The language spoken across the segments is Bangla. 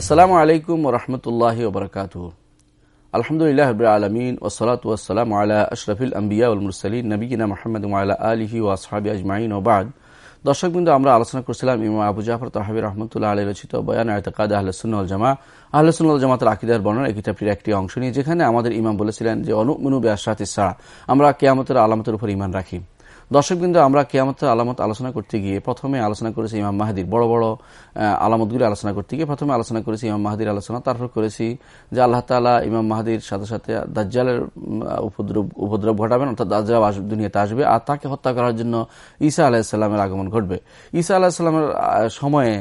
আসসালামু আলাইকুম রহমতুল্লাহ ওবরকাত আলহামদুলিল্লাহ আলমিন ওসলাত ওসালাম আলা আশরফিল আম্বিয়া উল মুরসালিন নবীনা মোহাম্মদ আলা আলহি ও আসহাবি আজমাইন ওবাদ দর্শক বিন্দু, আমরা আলোচনা করছিলাম ইমাম আবু জাফর তাহাবি রহমতুল্লাহ আলী রচিত বয়ান আয়তকাদ আহলসুল জামা আহলসুল জামাতের আকিদার বর্ণনা এই কিতাবটির একটি অংশ নিয়ে, যেখানে আমাদের ইমাম বলেছিলেন যে, অনুমনু ব্যাসাত ইসা আমরা কেয়ামতের আলামতের উপর ইমান রাখি। দর্শকবৃন্দ, আমরা কেয়ামত আলামত আলোচনা করতে গিয়ে প্রথমে আলোচনা করেছি ইমাম মাহাদির বড় বড় আলামতগুলি আলোচনা করতে গিয়ে প্রথমে আলোচনা করেছি ইমাম মাহাদির আলোচনা, তারপর করেছি যে আল্লাহ তালা ইমাম মাহাদির সাথে সাথে দাজ্জালের উপদ্রব উপদ্রব ঘটাবেন, অর্থাৎ দাজ্জাল দুনিয়াতে আসবে আর তাকে হত্যা করার জন্য ঈসা আলাহিসাল্লামের আগমন ঘটবে। ঈসা আলাহিসাল্লামের সময়ে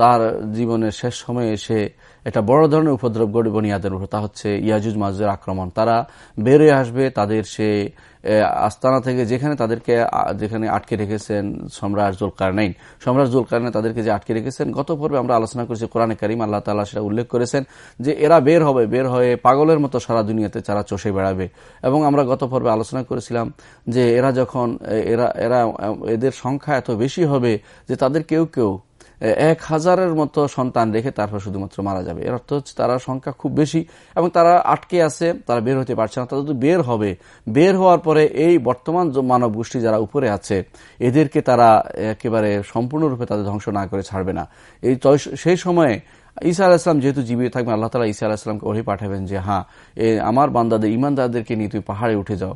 তার জীবনের শেষ সময়ে এসে একটা বড় ধরনের উপদ্রব গড়ে বনিয়াদের উপর, তা হচ্ছে ইয়াজুজ মাজুজের আক্রমণ। তারা বেরোয় আসবে, তাদের সে আস্তানা থেকে যেখানে তাদেরকে যেখানে আটকে রেখেছেন সম্রাট জুলকার নেই সম্রাট জুলকার তাদেরকে যে আটকে রেখেছেন, গত পর্বে আমরা আলোচনা করেছি কোরআনে করিম, আল্লাহ তালা সেটা উল্লেখ করেছেন যে এরা বের হবে, বের হয়ে পাগলের মতো সারা দুনিয়াতে তারা চষে বেড়াবে। এবং আমরা গত পর্বে আলোচনা করেছিলাম যে এরা যখন এরা এরা, এদের সংখ্যা এত বেশি হবে যে তাদের কেউ কেউ এক হাজারের মতো সন্তান রেখে তারপর শুধুমাত্র মারা যাবে। এর অর্থ হচ্ছে তারা সংখ্যা খুব বেশি এবং তারা আটকে আছে, তারা বের হতে পারছে না। তারা যদি বের হবে, বের হওয়ার পরে এই বর্তমান মানব গোষ্ঠী যারা উপরে আছে, এদেরকে তারা একেবারে সম্পূর্ণরূপে তাদের ধ্বংস না করে ছাড়বে না। এই সেই সময়ে ঈসা আলাহিসাম যেহেতু জীবিত থাকবেন, আল্লাহ তালা ঈসা আলাহিসামকে ওহি পাঠাবেন যে হ্যাঁ আমার বান্দাদের ইমানদারদেরকে নিয়ে তুই পাহাড়ে উঠে যাও।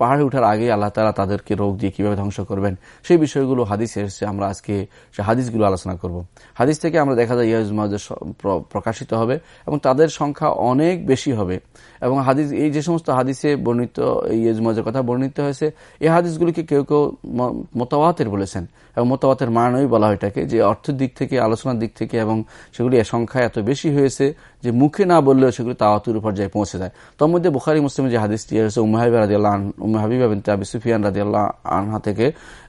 পাহাড়ে উঠার আগে আল্লাহ তালা তাদেরকে রোগ দিয়ে কীভাবে ধ্বংস করবেন, সেই বিষয়গুলো হাদিসে এসেছে, আমরা আজকে সে হাদিসগুলো আলোচনা করব। হাদিস থেকে আমরা দেখা যায় ইয়াজ প্রকাশিত হবে এবং তাদের সংখ্যা অনেক বেশি হবে। এবং হাদিস এই যে সমস্ত হাদিসে বর্ণিত ইয়েজমাজের কথা বর্ণিত হয়েছে, এই হাদিসগুলিকে কেউ কেউ মতাওয়াতের বলেছেন এবং মতাওয়াতের মানই বলা হয় এটাকে যে অর্থের দিক থেকে, আলোচনার দিক থেকে এবং সেগুলি সংখ্যা এত বেশি হয়েছে যে মুখে না বললেও সেগুলি তাওয়াতুর উপর যায় পৌঁছে যায়। তার মধ্যে বুখারি মুসলিমের যে হাদিসটি হয়েছে উমাহিবা রাজি আল্লাহ উম্মে হাবিবা বিনতে আবি সুফিয়ান রাজি আনহা থেকে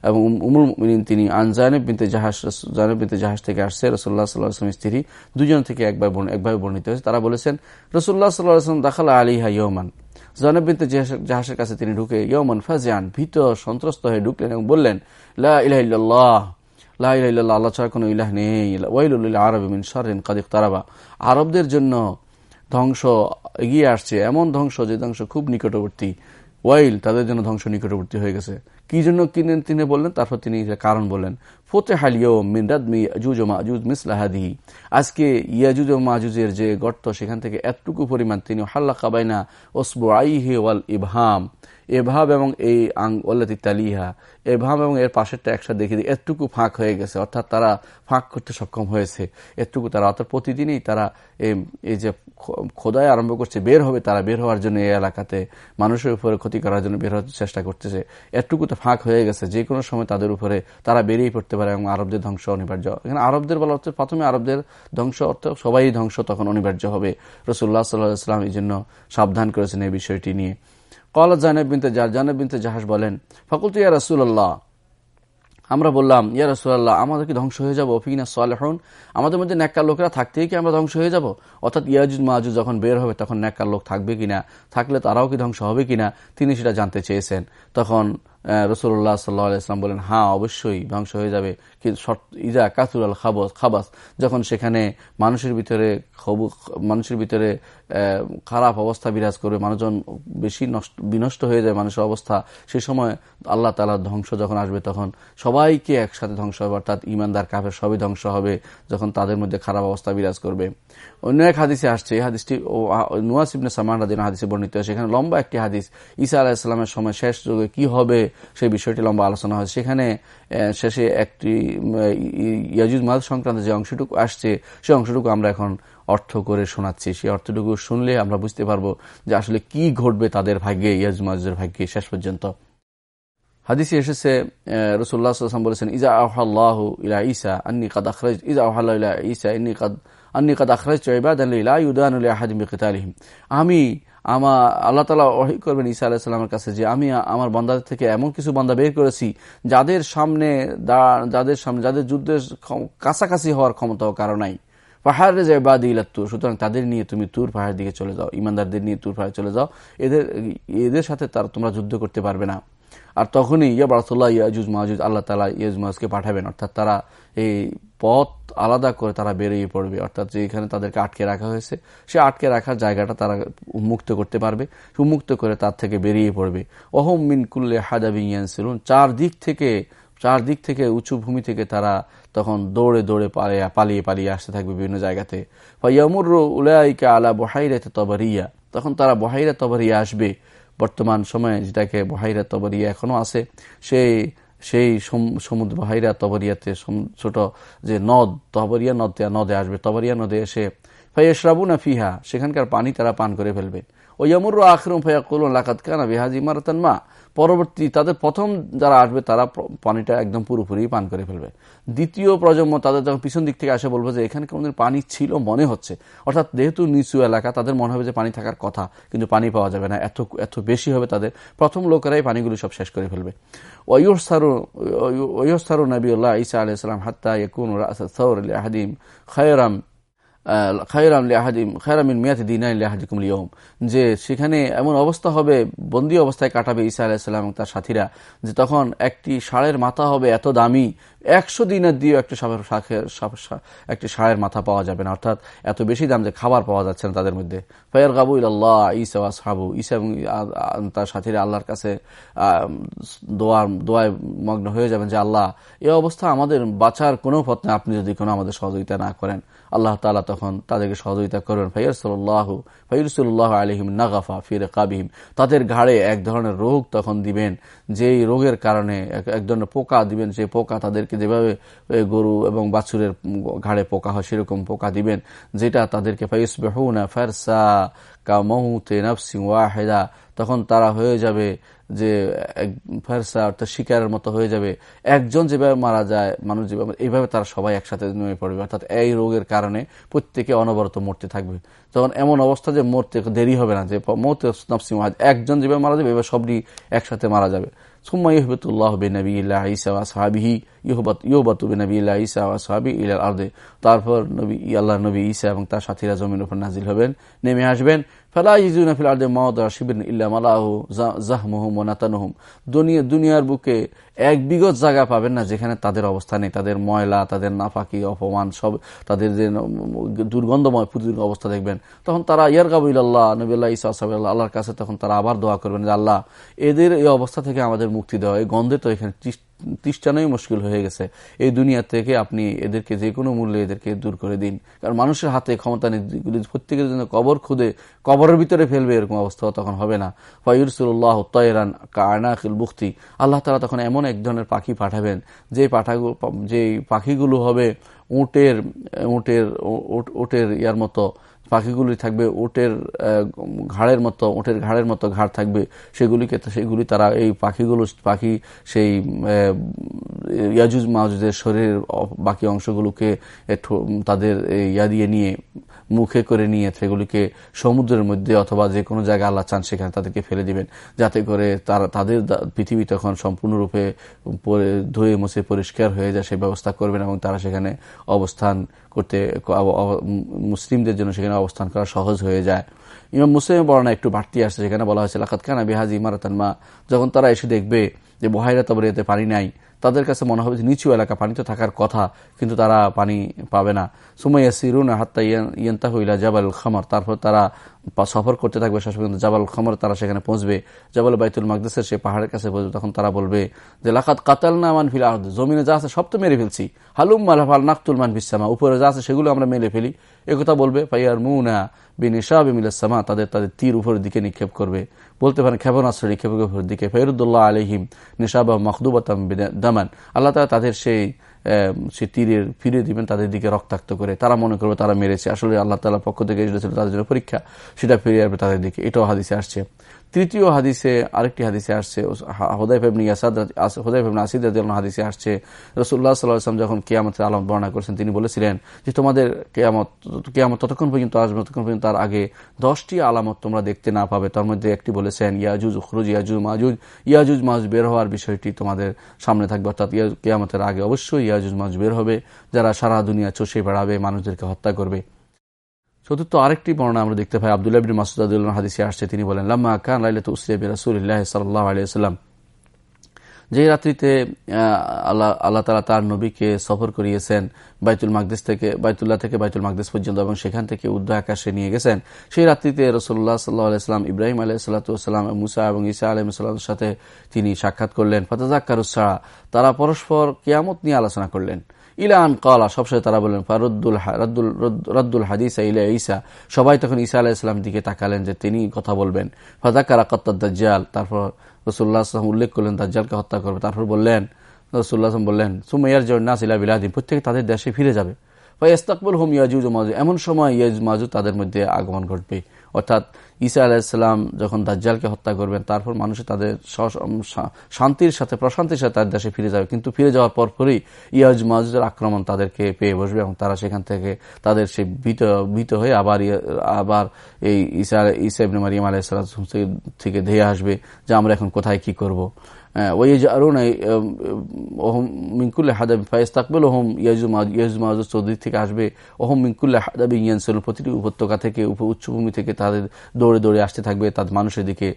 এবং উমুল তিনি আনজানেব বিনতে জাহাজ জানেব বিনতে জাহাজ থেকে আসছে। রসুল্লাহ সাল্লাহ আসলাম স্ত্রী দুজন থেকে একবার একভাবে বর্ণিত হয়েছে। তারা বলেছেন রসুল্লাহ সাল্লাহ আসলাম দাখালা আলিহা ইয়মান জানেব বিনতে জাহাজের কাছে তিনি ঢুকে ইয়মান ফাজিয়ান ভীত, সন্ত্রস্ত হয়ে ঢুকলেন এবং বললেন, লা ইলাহ ইল্লাল্লাহ আল্লাহ ছাড়া কোনো ইলাহ নেই। ওয়াইলুল্লাহ আরব মিন কাদিক তারাবা আরবদের জন্য ধ্বংস এগিয়ে আসছে, এমন ধ্বংস যে ধ্বংস খুব নিকটবর্তী। ওয়াইল তাদের জন্য ধ্বংস নিকটবর্তী হয়ে গেছে। কি জন্য কিনেন তিনি বললেন? তারপর তিনি কারণ বললেন ফোতে হালিও মিনরাদমি মিসলাহাদি আজকে ইয়াজুজ মাজুজের যে গর্ত, সেখান থেকে এতটুকু পরিমাণ তিনি হাল্লা কাবাইনা ওসবু আইহে ওয়াল ইবহাম। এভাব এবং এই আং ওল্লাতি তালিহা এভাব এবং এর পাশেরটা একসাথে দেখে দিই। এতটুকু ফাঁক হয়ে গেছে, অর্থাৎ তারা ফাঁক করতে সক্ষম হয়েছে। এতটুকু তারা, অর্থাৎ প্রতিদিনই তারা এই যে খোদায় আরম্ভ করছে, বের হবে তারা, বের হওয়ার জন্য এই এলাকাতে, মানুষের উপরে ক্ষতি করার জন্য বের হওয়ার চেষ্টা করতেছে। এতটুকু তো ফাঁক হয়ে গেছে, যে কোনো সময় তাদের উপরে তারা বেরিয়ে পড়তে পারে এবং আরবদের ধ্বংস অনিবার্য। এখানে আরবদের বলা হচ্ছে, প্রথমে আরবদের ধ্বংস, অর্থ সবাই ধ্বংস, তখন অনিবার্য হবে। রসুল্লাহ সাল্লাহ ইসলাম এই জন্য সাবধান করেছেন এই বিষয়টি নিয়ে। কল জানেব জানেব বিনতে জাহাজ বলেন ফকুল ইয়া রসুল্লাহ আমরা বললাম, ইয়া রসুল্লাহ আমাদের কি ধ্বংস হয়ে যাব? ফিনা সালেহন। আমাদের মধ্যে ন্যাক্কার লোকেরা থাকতেই কি আমরা ধ্বংস হয়ে যাব? অর্থাৎ ইয়াজুজ মাহাজুজ যখন বের হবে, তখন ন্যাক্কার লোক থাকবে কিনা, থাকলে তারাও কি ধ্বংস হবে কিনা, তিনি সেটা জানতে চেয়েছেন। তখন রসুল্লাহ সাল্লাহাম বলেন হ্যাঁ অবশ্যই ধ্বংস হয়ে যাবে। ইজা কাতুর আল খাবাস, যখন সেখানে মানুষের ভিতরে মানুষের ভিতরে খারাপ অবস্থা বিরাজ করবে মানুষজন বেশি নষ্ট, বিনষ্ট হয়ে যায় মানুষের অবস্থা, সে সময় আল্লাহ তালার ধ্বংস যখন আসবে তখন সবাইকে একসাথে ধ্বংস হবে, অর্থাৎ ইমানদার কাফের সবই ধ্বংস হবে যখন তাদের মধ্যে খারাপ অবস্থা বিরাজ করবে। অন্য এক হাদিসে আসছে, এই হাদিসটি নুয়াসিবনে সামান রাদিন হাদিসে বর্ণিত হয় সেখানে লম্বা একটি হাদিস, ঈসা আলাহিসাল্লামের সময় শেষ যুগে কি হবে সেই বিষয়টি লম্বা আলোচনা হয় সেখানে শেষে একটি ইয়াজুজ মাদ সংক্রান্ত যে অংশটুকু আসছে সেই অংশটুকু আমরা এখন অর্থ করে শোনাচ্ছি। সেই অর্থটুকু শুনলে আমরা বুঝতে পারব যে আসলে কি ঘটবে তাদের ভাগ্যে ইয়াজুজ মাজুজের ভাগ্যে শেষ পর্যন্ত। হাদিসে এসেছে রসুল্লাহাম বলেছেন, ইজা আহাল্লাহ ইলা ইসা আন্নি কাদ আখরাজ ইজা আহাল্লাহ ইলা ইসা ইন্নি কাদ, আন্নি কাদ আখরাজ চৈবাদ আল্লাহ ইউদান কিতালিহিম আমি আমার আল্লাহ তালা ওহি করবেন ঈসা আলাহিসাল্লামের কাছে যে আমি আমার বন্দাদের থেকে এমন কিছু বন্দা বের করেছি, যাদের সামনে যাদের সামনে, যাদের যুদ্ধের কাছাকাছি হওয়ার ক্ষমতাও কারও নাই। পাহাড়ে যায় বা দিলাত্তু সুতরাং তাদের নিয়ে তুমি তুর পাহাড়ের দিকে চলে যাও, ইমানদারদের নিয়ে তুর পাহাড়ে চলে যাও, এদের এদের সাথে তার তোমরা যুদ্ধ করতে পারবে না। আর তখনই ইয়া বারাতুল্লাহ ইয়াজুজ মাহুজ আল্লাহ তালা ইয়াজ মাহুজকে পাঠাবেন, অর্থাৎ তারা এই পথ আলাদা করে তারা বেরিয়ে পড়বে। অর্থাৎ যেখানে তাদেরকে আটকে রাখা হয়েছে, সে আটকে রাখার জায়গাটা তারা উন্মুক্ত করতে পারবে, উন্মুক্ত করে তার থেকে বেরিয়ে পড়বে। অহম মিনকুল্লে হাদাবিয়ান চার দিক থেকে চারদিক থেকে, উঁচু ভূমি থেকে তারা তখন দৌড়ে দৌড়ে পালিয়ে পালিয়ে পালিয়ে আসতে থাকবে বিভিন্ন জায়গাতে। ইয়ামুর উলাইকা আলা বহাইরাতে তবরিয়া। তখন তারা বহাইরা তবরিয়া আসবে। বর্তমান সময়ে যেটাকে বহাইরা তবরিয়া এখনও আছে, সেই সেই সমুদ্র বহাইরা তবরিয়াতে ছোট যে নদ, তবরিয়া নদে নদে আসবে। তবরিয়া নদে এসে ফাইয়শরাবুনা ফিহা, সেখানকার পানি তারা পান করে ফেলবে। ও ইয়ামুর আখরুম ফাইয়া কুলুন লাকাত কানা বিহাজি মারাতান মা। পরবর্তী তাদের প্রথম যারা আসবে, তারা পানিটা একদম পুরোপুরি পান করে ফেলবে। দ্বিতীয় প্রজন্ম তাদের যখন পিছন দিক থেকে আসে, বলবে যে এখানে কোনোদিন পানি ছিল, মনে হচ্ছে। অর্থাৎ যেহেতু নিচু এলাকা, তাদের মনে হবে যে পানি থাকার কথা, কিন্তু পানি পাওয়া যাবে না। এত এত বেশি হবে তাদের। প্রথম লোকেরাই পানিগুলো সব শেষ করে ফেলবে। ওয়সারু নবীল্লাহ ইসা আলাইসালাম হাত্তা ইকুন সৌর হাদিম খয়রাম খায়রাম লিয়াহাদিম খায়রামিন মিয়াতে দিনাই লিয়াহাদিকুম লিয়ম। যে সেখানে এমন অবস্থা হবে, বন্দী অবস্থায় কাটাবে ঈসা আলাহিসাল্লাম এবং তার সাথীরা, যে তখন একটি ষাঁড়ের মাথা হবে এত দামি একশো দিনের দিয়েও একটি সাপের শাখের একটি ষাঁড়ের মাথা পাওয়া যাবে না। অর্থাৎ এত বেশি দাম যে খাবার পাওয়া যাচ্ছে না তাদের মধ্যে। ফয়ার গাবু ইল্লাহ ইসা সাবু ইসা এবং তার সাথীরা আল্লাহর কাছে দোয়ার দোয়ায় মগ্ন হয়ে যাবেন যে, আল্লাহ, এ অবস্থা আমাদের বাঁচার কোনো পথ নেই। আপনি যদি কোনো আমাদের সহযোগিতা না করেন, আল্লাহ তালা তখন তাদেরকে সহযোগিতা করবেন। ফাইরসল্লাহ ফাইরসুল্লাহ আলহিম নাগাফা ফির কাবিহিম তাদের ঘাড়ে এক ধরনের রোগ তখন দিবেন, যেই রোগের কারণে এক ধরনের পোকা দিবেন। সেই পোকা তাদেরকে যেভাবে গরু এবং বাছুরের ঘাড়ে পোকা হয় সেরকম পোকা দিবেন, যেটা তাদেরকে ওয়াহেদা, তখন তারা হয়ে যাবে যে ফেরসা অর্থাৎ শিকারের মতো হয়ে যাবে। একজন যেভাবে মারা যায়, মানুষ যেভাবে, এইভাবে তারা সবাই একসাথে নেমে পড়বে। অর্থাৎ এই রোগের কারণে প্রত্যেকে অনবরত মরতে থাকবে। তখন এমন অবস্থা যে মরতে দেরি হবে না, যে মরতে নফসি একজন যেভাবে মারা যাবে এবার সবটি একসাথে মারা যাবে। সুম্মা ইহবতুল্লাহ বেনবী ইল্লাহ ইসা সাহাবিহি ইহবত বেনবী ইল্লাহ ইসা সাহাবি ইলাল আর্দে। তারপর নবী আল্লাহ নবী ইসা এবং তার সাথীরা জমির উপর নাজিল হবেন, নেমে আসবেন। দুনিয়ার বুকে এক বিগত জায়গা পাবেন না যেখানে তাদের অবস্থা নেই। তাদের ময়লা, তাদের নাফাকি, অপমান, সব তাদের যে দুর্গন্ধময় প্রতিদিন অবস্থা দেখবেন। তখন তারা ইয়ার গাবুল্লাহ নবীল্লাহ ইসা আল্লাহর কাছে তখন তারা আবার দোয়া করবেন যে, আল্লাহ, এদের এই অবস্থা থেকে আমাদের মুক্তি দেওয়া এই গন্ধে তো এখানে তিষ্ঠানোই মুশকিল হয়ে গেছে। এই দুনিয়া থেকে আপনি এদেরকে যে কোনো মূল্যে এদেরকে দূর করে দিন। কারণ মানুষের হাতে ক্ষমতা নেই প্রত্যেকের জন্য কবর খুদে, কবরের ভিতরে ফেলবে এরকম অবস্থা তখন হবে না। ফয়ুরসুল্লাহ তয়রান কায়নাকিল বুখতি আল্লাহ তালা তখন এমন এক ধরনের পাখি পাঠাবেন, যে পাঠাগুলো যে পাখিগুলো হবে উটের উটের উটের ইয়ার মতো। পাখিগুলি থাকবে, ওটের ঘাড়ের মতো, ওটের ঘাড়ের মতো ঘাড় থাকবে, সেগুলিকে সেগুলি তারা এই পাখিগুলো, পাখি সেই ইয়াজুজ মাহুজের শরীরের বাকি অংশগুলোকে তাদের ইয়া দিয়ে নিয়ে, মুখে করে নিয়ে সেগুলিকে সমুদ্রের মধ্যে অথবা যে কোনো জায়গায় আল্লাহ চান, সেখানে তাদেরকে ফেলে দিবেন। যাতে করে তারা, তাদের পৃথিবী তখন সম্পূর্ণরূপে ধুয়ে মুছে পরিষ্কার হয়ে যায় সেই ব্যবস্থা করবেন এবং তারা সেখানে অবস্থান করতে মুসলিমদের জন্য সেখানে অবস্থান করা সহজ হয়ে যায়। ইমাম মুসলিম বর্ণনা একটু বাড়তি আসছে সেখানে বলা হয়েছে লাখাত খানা বিহাজি ইমারাতান মা। যখন তারা এসে দেখবে যে বহাইরা তবরিয়াতে পানি নাই তাদের কাছে মনে হবে যে নিচু এলাকা পানি তো থাকার কথা, কিন্তু তারা পানি পাবে না। সুমাইয়া সিরুন হাত্তা ইয়ন্তা হইলা জাবাল খামার। তারপর তারা সফর করতে থাকবে, শেষ পর্যন্ত জাবাল খামার তারা সেখানে পৌঁছবে। জাবাল বাইতুল মাকদেসের সে পাহাড়ের কাছে পৌঁছবে, তখন তারা বলবে যে লাখাত কাতাল না মান ফিল আহদ জমিনে যা আছে সব তো মেরে ফেলছি। হালুম মালাফাল নাকতুল মান বিসামা উপরে যা আছে সেগুলো আমরা মেরে ফেলি। একথা বলবে পাইয়ার মুনা বিনিশা বিমিলাসমা তাদের তাদের তীর উপরের দিকে নিক্ষেপ করবে। বলতে পারেন ক্ষেপণাস্ত্র নিক্ষেপের উপরের দিকে, ফেরুদ্দুল্লাহ আলহিম নিশাবা মখদুবাতাম দামান। আল্লাহ তালা তাদের সেই সে তীরের ফিরে দিবেন, তাদের দিকে রক্তাক্ত করে। তারা মনে করবে তারা মেরেছে। আসলে আল্লাহ তালার পক্ষ থেকে তাদের জন্য পরীক্ষা। সেটা ফিরে আসবে তাদের দিকে। এটাও হাদিসে আসছে। তৃতীয় হাদিসে আরেকটি হাদিসে আসছে হোদাই ফেবনি হোদাই ফেবনি আসিদ হাদিসে আসছে রসুল্লাহ সাল্লাহাম যখন কেয়ামতের আলম বর্ণনা করেছেন, তিনি বলেছিলেন যে তোমাদের কেয়ামত কেয়ামত ততক্ষণ পর্যন্ত আসবে, ততক্ষণ পর্যন্ত তার আগে দশটি আলামত তোমরা দেখতে না পাবে। তার মধ্যে একটি বলেছেন, ইয়াজুজ খুরুজ ইয়াজুজ মাহুজ ইয়াজুজ মাহুজ বের হওয়ার বিষয়টি তোমাদের সামনে থাকবে। অর্থাৎ কেয়ামতের আগে অবশ্যই ইয়াজুজ মাহুজ বের হবে, যারা সারা দুনিয়া চষে বেড়াবে, মানুষদেরকে হত্যা করবে। চতুর্থ আরেকটি বর্ণনা আমরা দেখতে পাই। আবদুল্লাহ বিন মাসুদ আদুল্লাহ হাদিসে আসছে, তিনি বলেন, লাম্মা খান লাইলাত উসরিয়া বি রাসূলিল্লাহ সাল্লাল্লাহু আলাইহি ওয়াসাল্লাম। যে রাত্রিতে আল্লাহ আল্লাহ তালা তার নবীকে সফর করিয়েছেন বাইতুল মাকদিস থেকে, বাইতুল্লাহ থেকে বাইতুল মাকদিস পর্যন্ত এবং সেখান থেকে উদ্দ আকাশে নিয়ে গেছেন। সেই রাত্রিতে রসোল্লা সাল্লাহ আলাইসলাম ইব্রাহিম আলাহ সাল্লাতাম মুসা এবং ইসা আলহিমের সাথে তিনি সাক্ষাৎ করলেন। ফতাজাক্কারুসারা তারা পরস্পর কিয়ামত নিয়ে আলোচনা করলেন। ইলান কলা, সবসময় তারা বললেন, ফারুদ্দুল রদ্দুল হাদিস ইলা ইসা সবাই তখন ইসা আলাহ ইসলাম দিকে তাকালেন যে তিনি কথা বলবেন। ফাজাকারা কত্তাল তারপর রসুল্লাহ উল্লেখ করলেন, দাজ্জালকে হত্যা করবে। তারপর বললেন রসুল্লাহ বললেন সুমাইয়ার জন্নাস ইলা বিলাদিন প্রত্যেকে তাদের দেশে ফিরে যাবে। ইস্তাকবুল হোম ইয়াজুজ মাজু এমন সময় ইয়াজ মাজু তাদের মধ্যে আগমন ঘটবে। অর্থাৎ ঈসা আলাহিসাল্লাম যখন দাজ্জালকে হত্যা করবেন, তারপর মানুষ তাদের শান্তির সাথে, প্রশান্তির সাথে তাদের দেশে ফিরে যাবে। কিন্তু ফিরে যাওয়ার পরপরই ইয়াজ মাজুদের আক্রমণ তাদেরকে পেয়ে বসবে এবং তারা সেখান থেকে তাদের সে ভীত ভীত হয়ে আবার আবার এই ঈসা ঈসা ইবনে মারিয়াম আলাহিসাল্লাম থেকে ধেয়ে আসবে যে আমরা এখন কোথায় কি করব। ওহম ইয়াজুমাজ চৌধুরী থেকে আসবে। প্রতিটি উপত্যকা থেকে উচ্চভূমি থেকে তাদের দৌড়ে দৌড়ে আসতে থাকবে মানুষের দিকে।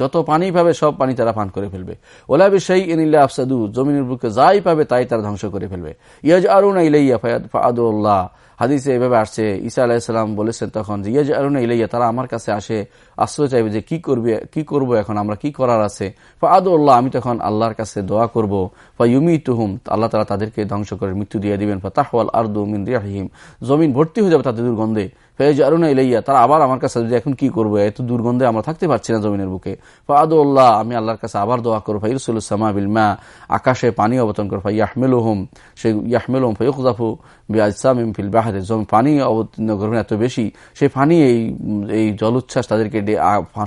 যত পানি পাবে সব পানি তারা পান করে ফেলবে। ওলা বিশাই ইনিল্লা আফসাদু, জমিনের বুকে যাই পাবে তাই তারা ধ্বংস করে ফেলবে। ইয়াজ আরুন ইলাইয়া ফায়াদ ফাদুল্লাহ হাদিসে এভাবে আসছে, ঈসা আলাহিসাল্লাম বলেছেন তখন যে ইয়াজ আরুন ইলাইয়া তারা আমার কাছে আসে, আশ্রয় চাইবে যে, কি করবে, কি করব এখন? আমরা কি করার আছে? আদুল্লাহ আমি তখন আল্লাহর কাছে দোয়া করব। বা ইউমি তুহুম আল্লাহ তারা তাদেরকে ধ্বংস করে মৃত্যু দিয়ে দিবেন। বা তাহওয়াল আর্দু মিন রিয়াহিম জমিন ভর্তি হয়ে যাবে তাদের দুর্গন্ধে। ফেজ আরুনা ইলাইয়া, তারা আবার আমার কাছে এখন কি করব? এত দুর্গন্ধে আমরা থাকতে পারছি না জমিনের বুকে। ফাদুল্লাহ আমি আল্লাহর কাছে আবার দোয়া করব ফাইরসুল সামা বিলমা আকাশে পানি অবতরণ করব ইয়াহমেল হোম সেই ইয়াহমেল হোম ফৈকুজাফু বিআসামিম ফিল বাহারে পানি অবতীর্ণ করবেন এত বেশি সেই পানি এই এই জলোচ্ছ্বাস তাদেরকে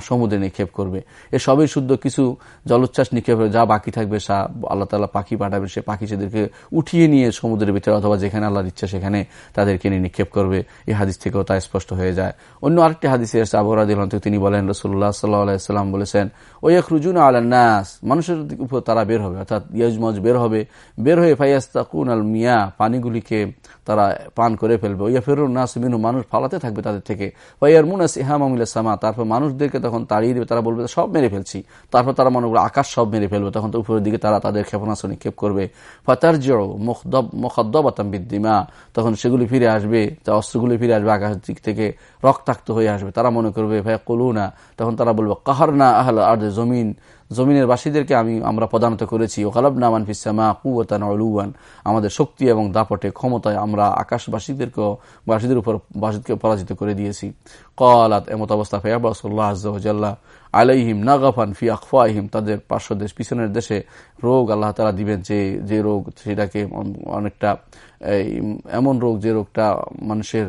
সমুদ্রে নিক্ষেপ করবে। এ সবই শুদ্ধ কিছু জলোচ্ছ্বাস নিক্ষেপ যা বাকি থাকবে, সা, আল্লাহ তালা পাখি পাঠাবে, সে পাখি সেদেরকে উঠিয়ে নিয়ে সমুদ্রের ভিতরে অথবা যেখানে আল্লাহর ইচ্ছা সেখানে তাদেরকে নিয়ে নিক্ষেপ করবে। এই হাদিস থেকেও তা স্পষ্ট হয়ে যায়। অন্য আরেকটি হাদিসে এসে আবহাওয়া তিনি বলেন রসুল্লাহ সাল্লাহাম বলেছেন ওই এক রুজুন নাস মানুষের উপর তারা বের হবে, অর্থাৎ ইয়াজমজ বের হবে। বের হয়ে ফাইয়াস্তাকুন আল মিয়া, পানিগুলিকে তারা পান করে ফেলবে। ওইয়া ফেরুন নাস মিনু মানুষ ফালাতে থাকবে তাদের থেকে। ওয়াইয়ার মুনাস ইহামিল সামা, তারপর মানুষদেরকে তখন তাড়িয়ে দেবে, তারা বলবে, সব মেরে ফেলছি। তারপর তারা মনে করবে, আকাশ সব মেরে ফেলবে। তখন তো উপরের দিকে তারা তাদের ক্ষেপণাস্ত্র নিক্ষেপ করবে। ফাতার জিও মুখদ্দবাতাম বিদ্দিমা, তখন সেগুলি ফিরে আসবে, তা অস্ত্রগুলি ফিরে আসবে আকাশ দিক থেকে রক্তাক্ত হয়ে আসবে। তারা মনে করবে, ভাই, কলুনা। তখন তারা বলবে কাহার না আহল আর জমিন? জমিনের বাসীদেরকে আমি, আমরা প্রদানত করেছি। ও কালাব নামান ফিসামা কুয়ান অলুয়ান আমাদের শক্তি এবং দাপটে ক্ষমতায় আমরা আকাশবাসীদেরকেও, বাসীদের উপর, বাসীদেরকে পরাজিত করে দিয়েছি। কলাত এমত অবস্থা ফেয়াবাসল্লাহ আজ্লাহ আলাইহিম নাগাফান ফি আকফাহিম তাদের পার্শ্ব দেশ, পিছনের দেশে রোগ আল্লাহ তালা দিবেন, যে যে রোগ, সেটাকে অনেকটা এমন রোগ যে রোগটা মানুষের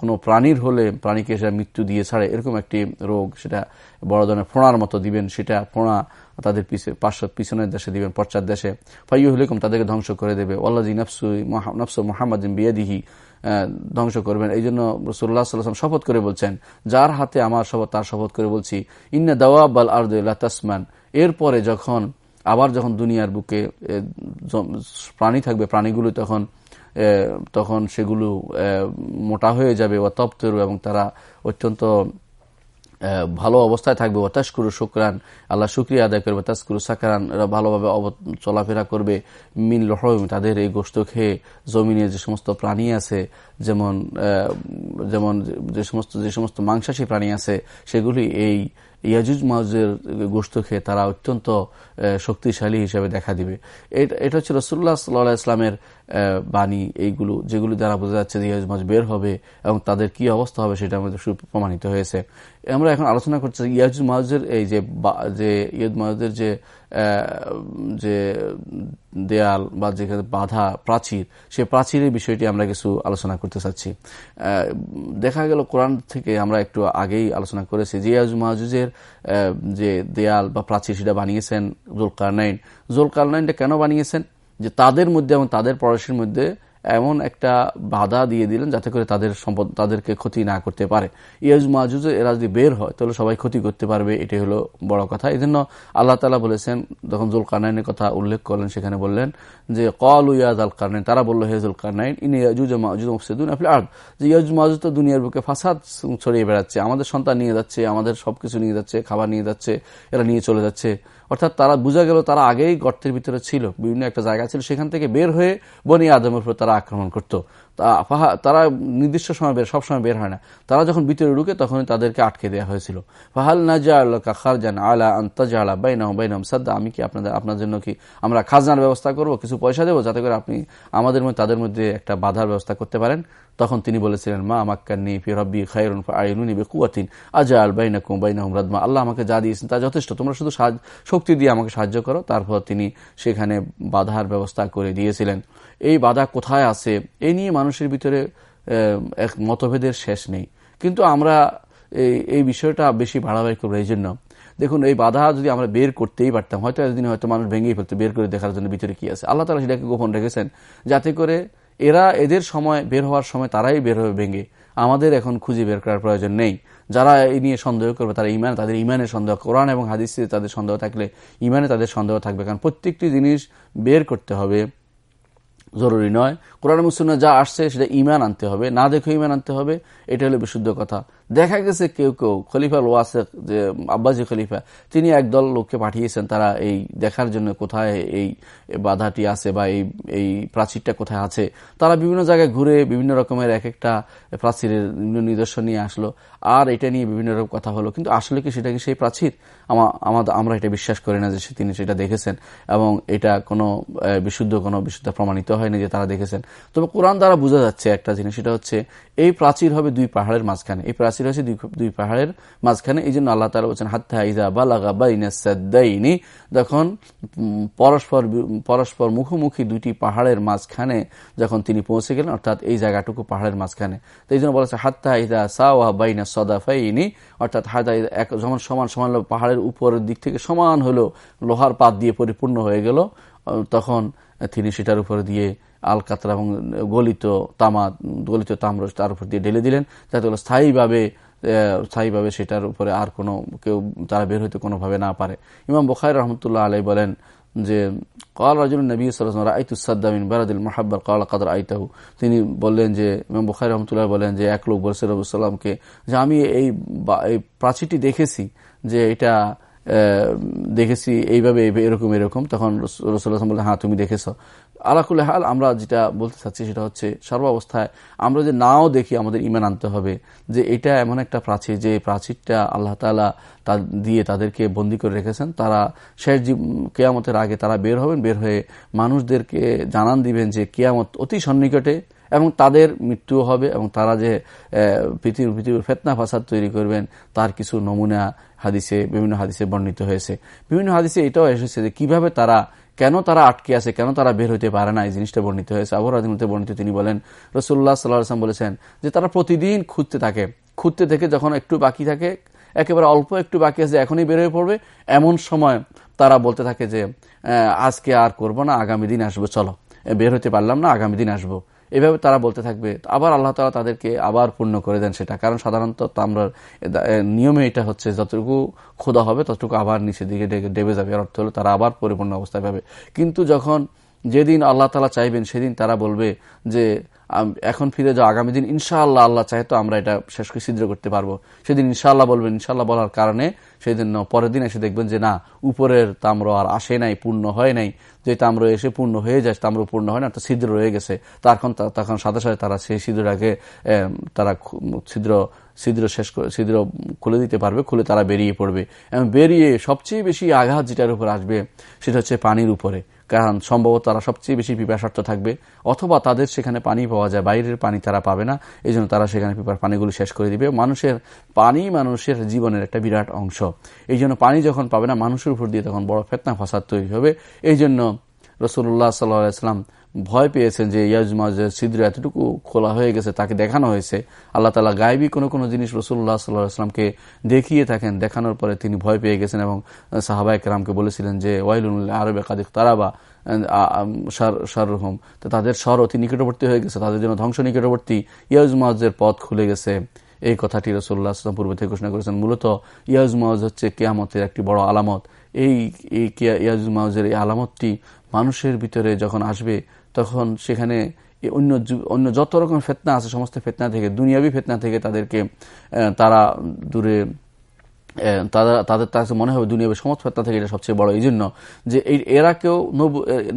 কোনো প্রাণীর হলে প্রাণীকে সেটা মৃত্যু দিয়ে ছাড়ে, এরকম একটি রোগ, সেটা বড় ধরনের ফোঁড়ার মতো দিবেন, সেটা ফোঁড়া তাদের পার্শ্ব পিছনের দেশে দিবেন, পশ্চাৎ দেশে। ফাইউ হলিকম তাদেরকে ধ্বংস করে দেবে। ওল্লাজি নফসু নফসু মোহাম্মদ বিয়াদিহি ধ্বংস করবেন। এই জন্য রসুল্লাহ সাল্লাম শপথ করে বলছেন, যার হাতে আমার শপথ, তার শপথ করে বলছি, ইন্না দাওয়াব আল আর্দুল্লাহ তাসমান এরপরে যখন, আবার যখন দুনিয়ার বুকে প্রাণী থাকবে, প্রাণীগুলো তখন তখন সেগুলো মোটা হয়ে যাবে ও তপ্তরু এবং তারা অত্যন্ত ভালো অবস্থায় থাকবে। ওতাসকুরু শুক্রান, আল্লাহ শুক্রিয়া আদায় করবে। তাসকুরু সাকারান, এরা ভালোভাবে চলাফেরা করবে। মিন লহম, তাদের এই গোস্ত খেয়ে জমিনে যে সমস্ত প্রাণী আছে, যেমন যেমন যে সমস্ত যে সমস্ত মাংসাশী প্রাণী আছে, সেগুলি এই ইয়াজুজ মাহুজের গোস্ত খেয়ে তারা অত্যন্ত শক্তিশালী হিসেবে দেখা দিবে। এটা হচ্ছে রসুল্লাহ সাল্লাহ ইসলামের বাণী এইগুলো, যেগুলো দ্বারা বোঝা যাচ্ছে যে ইয়াজুজ মাহুজ বের হবে এবং তাদের কি অবস্থা হবে সেটা আমাদের প্রমাণিত হয়েছে। আমরা এখন আলোচনা করছি ইয়াজুজ মাহুজের এই যে যে ইয়াজ মাহুজের যে যে দেয়াল বা যেখানে বাধা প্রাচীর, সে প্রাচীরের বিষয়টি আমরা কিছু আলোচনা করতে চাচ্ছি। দেখা গেল কোরআন থেকে আমরা একটু আগেই আলোচনা করেছি জিয়াজ মাহাজুজের যে দেয়াল বা প্রাচীর সেটা বানিয়েছেন জোলকারনাইন। জোলকারনাইনটা কেন বানিয়েছেন? যে তাদের মধ্যে এবং তাদের পড়াশির মধ্যে এমন একটা বাধা দিয়ে দিলেন যাতে করে তাদের সম্পদ, তাদেরকে ক্ষতি না করতে পারে। ইয়াজ মাজুজে এরা যদি বের হয়, তাহলে সবাই ক্ষতি করতে পারবে, এটাই হলো বড় কথা। এই জন্য আল্লাহ তালা বলেছেন, যখন জুল কারনাইনের কথা উল্লেখ করলেন, সেখানে বললেন যে কল ইয়াজ আল কারনাইন তারা বলল হেজুল কারনাইন ইন ইয়াজুজ মাজুজ মুফসিদুন আফিল আর্দ যে ইয়াজ মাজুজ তো দুনিয়ার বুকে ফাসাদ ছড়িয়ে বেড়াচ্ছে, আমাদের সন্তান নিয়ে যাচ্ছে, আমাদের সবকিছু নিয়ে যাচ্ছে, খাবার নিয়ে যাচ্ছে, এরা নিয়ে চলে যাচ্ছে। অর্থাৎ তারা বোঝা গেল তারা আগেই গর্তের ভিতরে ছিল, বিভিন্ন একটা জায়গা ছিল, সেখান থেকে বের হয়ে বনি আদমের উপর তারা আক্রমণ করত। তারা নির্দিষ্ট সময় বের সবসময় বের হয় না। তারা যখন ভিতরে ঢুকে তখনই তাদেরকে আটকে দেওয়া হয়েছিল। ফাহাল নাজা আল্লাহ খারজান আলা আন্তাজা আলা বাইনাম বাইনাম সাদ্দা, আমি কি আপনাদের, আপনার জন্য কি আমরা খাজনার ব্যবস্থা করব, কিছু পয়সা দেবো যাতে করে আপনি আমাদের মধ্যে, তাদের মধ্যে একটা বাধার ব্যবস্থা করতে পারেন? তখন তিনি বলেছিলেন, মা আমাক্কান্নি ফি খায়রুন আইনুনি বেকুয়াতিন আজা আল বাইনাকুম বাইনাহুম রাদমা। আল্লাহ আমাকে যা দিয়েছেন তা যথেষ্ট, তোমরা শুধু শক্তি দিয়ে আমাকে সাহায্য করো। তারপর তিনি সেখানে বাধার ব্যবস্থা করে দিয়েছিলেন। এই বাধা কোথায় আছে? এই নিয়ে মানুষের ভিতরে এক মতভেদের শেষ নেই। কিন্তু আমরা এই বিষয়টা বেশি বাড়াবাড়ি করব এই জন্য। দেখুন, এই বাধা যদি আমরা বের করতেই পারতাম, হয়তো একদিন হয়তো মানুষ ভেঙেই ফেলতো, বের করে দেখার জন্য ভিতরে কি আছে। আল্লাহ তালা সেটাকে গোপন রেখেছেন, যাতে করে এরা এদের সময় বের হওয়ার সময় তারাই বের হবে ভেঙে, আমাদের এখন খুঁজে বের করার প্রয়োজন নেই। যারা এই নিয়ে সন্দেহ করবে, তারা ইমান তাদের ইমানের সন্দেহ, কোরআন এবং হাদিসে তাদের সন্দেহ থাকলে ইমানে তাদের সন্দেহ থাকবে। কারণ প্রত্যেকটি জিনিস বের করতে হবে। জরুরি নয়। কোরআন মুসলিমে যা আসছে সেটা ইমান আনতে হবে। না দেখে ইমান আনতে হবে। এটা হলো বিশুদ্ধ কথা। দেখা গেছে কেউ কেউ, খলিফা ওয়াসেক, যে আব্বাজি খলিফা, তিনি একদল লোককে পাঠিয়েছেন, তারা এই দেখার জন্য কোথায় এই বাধাটি আছে বা এই এই প্রাচীরটা কোথায় আছে। তারা বিভিন্ন জায়গায় ঘুরে বিভিন্ন রকমের এক একটা প্রাচীরের নিদর্শন নিয়ে আসলো, আর এটা নিয়ে বিভিন্ন রকম কথা হলো। কিন্তু আসলে কি সেটা কি সেই প্রাচীর? আমাদের আমরা এটা বিশ্বাস করি না যে তিনি সেটা দেখেছেন, এবং এটা কোনো বিশুদ্ধ কোনো বিশুদ্ধ প্রমাণিত হয়নি যে তারা দেখেছেন। তবে কোরআন দ্বারা বোঝা যাচ্ছে একটা জিনিস, সেটা হচ্ছে এই প্রাচীর হবে দুই পাহাড়ের মাঝখানে। এই প্রাচীর হচ্ছে দুই পাহাড়ের মাঝখানে। এই জন্য আল্লাহ তালা বলছেন, হাত্তা ইজা বালাগা বাইনাসাদ্দাইনি যখন পরস্পর পরস্পর মুখোমুখি দুইটি পাহাড়ের মাঝখানে যখন তিনি পৌঁছে গেলেন, অর্থাৎ এই জায়গাটুকু পাহাড়ের মাঝখানে। তো এই জন্য বলেছে হাত্তা ইজা সাওয়া বাইনা সদাফাইনি। অর্থাৎ হায়দা এক যখন সমান সমান পাহাড়ের উপরের দিক থেকে সমান হলো লোহার পাত দিয়ে পরিপূর্ণ হয়ে গেল। তখন তিনি সেটার উপর দিয়ে আল কাতরা এবং গলিত তামা, গলিত তাম্র তার উপর দিয়ে ঢেলে দিলেন, যাতে স্থায়ীভাবে স্থায়ীভাবে সেটার উপরে আর কোনো কেউ, তারা বের হইতে কোনোভাবে না পারে। ইমাম বখাই রহমতুল্লাহ আলাই বলেন যে কল রাজুল নবী সালাইতুসাদ্দামিন বারাদিল মাহাব্বার কল কাদর আইতাহু তিনি বললেন যে, ইমাম বখাই রহমতুল্লাহ বলেন যে, এক লোক বলছে রবুসাল্লামকে যে, আমি এই প্রাচীরটি দেখেছি যে এটা দেখেছি এইভাবে এরকম এরকম। তখন রসুল্লাহ বললেন হ্যাঁ তুমি দেখেছ। আলাকুল্লাহ হাল, আমরা যেটা বলতে চাচ্ছি সেটা হচ্ছে সর্বাবস্থায় আমরা যে নাও দেখি আমাদের ইমান আনতে হবে, যে এটা এমন একটা প্রাচীর, যে প্রাচীরটা আল্লাহ তালা দিয়ে তাদেরকে বন্দি করে রেখেছেন। তারা শেষ কেয়ামতের আগে তারা বের হবেন, বের হয়ে মানুষদেরকে জানান দিবেন যে কেয়ামত অতি সন্নিকটে এবং তাদের মৃত্যু হবে এবং তারা যে পৃথিবীর পৃথিবীর ফেতনা ফাসাদ তৈরি করবেন, তার কিছু নমুনা হাদিসে, বিভিন্ন হাদিসে বর্ণিত হয়েছে। বিভিন্ন হাদিসে এটাও এসেছে যে কীভাবে তারা কেন তারা আটকে আছে? কেন তারা বের হইতে পারে না? এই জিনিসটা বর্ণিত হয়েছে। আবহাওয়া বর্ণিত তিনি বলেন রসুল্লাহ সাল্লাহাম বলেছেন যে তারা প্রতিদিন খুঁজতে থাকে। খুঁজতে থেকে যখন একটু বাকি থাকে, একেবারে অল্প একটু বাকি আছে, এখনই বের হয়ে পড়বে। এমন সময় তারা বলতে থাকে যে আজকে আর করব না, আগামী দিন আসব, চলো। বের হতে পারলাম না, আগামী দিন আসব। এভাবে তারা বলতে থাকবে। আবার আল্লাহ তালা তাদেরকে আবার পূর্ণ করে দেন সেটা। কারণ সাধারণত আমরা নিয়মে এটা হচ্ছে, যতটুকু খোদা হবে ততটুকু আবার নিচের দিকে ডেবে যাবে। অর্থ হলো তারা আবার পরিপূর্ণ অবস্থায় পাবে। কিন্তু যখন যেদিন আল্লাহ তালা চাইবেন, সেদিন তারা বলবে যে এখন ফিরে যাও, আগামী দিন ইনশাআল্লাহ আল্লাহ চাহে তো আমরা এটা শেষ করে ছিদ্র করতে পারব। সেদিন ইনশাআল্লাহ বলবেন ইনশাল্লাহ বলার কারণে সেদিন পরের দিন এসে দেখবেন যে, না, উপরের তাম্র আর আসে নাই, পূর্ণ হয় নাই। যে তাম্র এসে পূর্ণ হয়ে যায়, তাম্র পূর্ণ হয় না একটা ছিদ্র রয়ে গেছে। তখন তখন সাথে সাথে তারা সেই ছিদ্রটাকে তারা ছিদ্র ছিদ্র শেষ ছিদ্র খুলে দিতে পারবে, খুলে তারা বেরিয়ে পড়বে। এবং বেরিয়ে সবচেয়ে বেশি আঘাত যেটার উপর আসবে, সেটা হচ্ছে পানির উপরে। কারণ সম্ভবত তারা সবচেয়ে বেশি পিপাসার্থ থাকবে, অথবা তাদের সেখানে পানি পাওয়া যায়, বাইরের পানি তারা পাবে না এই তারা সেখানে পিপার পানিগুলি শেষ করে দিবে। মানুষের, পানি মানুষের জীবনের একটা বিরাট অংশ। এই জন্য পানি যখন পাবে না, মানুষের উপর দিয়ে তখন বড় ফেতনা ফাসাদ তৈরি হবে। এই জন্য রসুল্লাহ সাল্লাহাম ভয় পেয়েছেন যে ইয়াজমাজের ছিদ্র এতটুকু খোলা হয়ে গেছে, তাকে দেখানো হয়েছে। আল্লাহ তালা গায়েবি কোনো কোনো জিনিস রসুল্লাহ সাল্লাহামকে দেখিয়ে থাকেন, দেখানোর পরে তিনি ভয় পেয়ে গেছেন এবং সাহাবায়ক রামকে বলেছিলেন যে ওয়াইলুল্লাহ আরবে কাদিক তারাবা শারুহম তো তাদের স্বর অতি নিকটবর্তী হয়ে গেছে, তাদের জন্য ধ্বংস নিকটবর্তী ইয়াজমাজের পথ খুলে গেছে। এই কথাটি রসুল্লাহ আসলাম পূর্বে থেকে ঘোষণা করেছেন। মূলত ইয়াজ মাউজ হচ্ছে কেয়ামতের একটি বড় আলামত। এই ইয়াজ মাউজের এই আলামতটি মানুষের ভিতরে যখন আসবে তখন সেখানে অন্য অন্য যত রকম ফেতনা আছে, সমস্ত ফেতনা থেকে, দুনিয়াবি ফেতনা থেকে তাদেরকে তারা দূরে তাদের কাছে মনে হবে দুনিয়া সমস্ত ফেতনা থেকে এটা সবচেয়ে বড়। এই জন্য যে এরা কেউ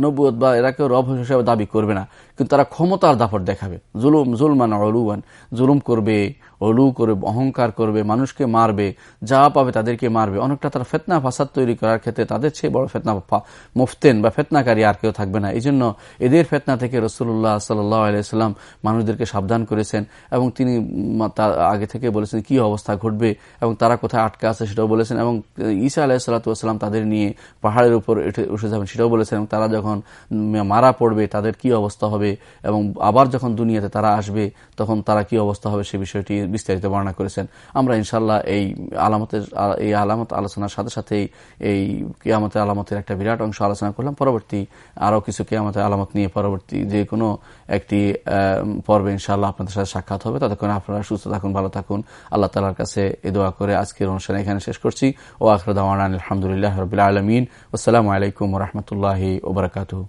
নবুয় বা এরা কেউ রব হিসাবে দাবি করবে না। কিন্তু তারা ক্ষমতার দাপট দেখাবে। জুলুম, জুলমান অলুয়ান জুলুম করবে অলু করবে, অহংকার করবে, মানুষকে মারবে, যা পাবে তাদেরকে মারবে। অনেকটা তারা ফেতনা, ফাসাদ তৈরি করার ক্ষেত্রে তাদের চেয়ে বড় ফেতনা মুফতেন বা ফেতনাকারী আর কেউ থাকবে না। এই জন্য এদের ফেতনা থেকে রসুল্লাহ সাল্লাম মানুষদেরকে সাবধান করেছেন এবং তিনি আগে থেকে বলেছেন কি অবস্থা ঘটবে এবং তারা কোথায় আটকে আছে সেটাও বলেছেন এবং ঈসা আলাহিসাল্লাম তাদের নিয়ে পাহাড়ের উপর উঠে যাবেন সেটাও বলেছেন এবং তারা যখন মারা পড়বে তাদের কি অবস্থা হবে এবং আবার যখন দুনিয়াতে তারা আসবে, তখন তারা কি অবস্থা হবে সে বিষয়টি বিস্তারিত বর্ণনা করেছেন। আমরা ইনশাল্লাহ এই আলামতের, এই আলামত আলোচনার সাথে সাথেই এই কেয়ামতের আলামতের একটা বিরাট অংশ আলোচনা করলাম। পরবর্তী আরও কিছু কেয়ামতের আলামত নিয়ে পরবর্তী যে কোনো একটি পর্বে ইনশাল্লাহ আপনাদের সাথে সাক্ষাৎ হবে। ততক্ষণ আপনারা সুস্থ থাকুন, ভালো থাকুন। আল্লাহ তালার কাছে এ দোয়া করে আজকের অনুষ্ঠান এখানে শেষ করছি। ও আখরদান আলহামদুলিল্লাহ রবিল আলমিন। আসসালামু আলাইকুম রহমতুল্লাহ ওবরাকাতু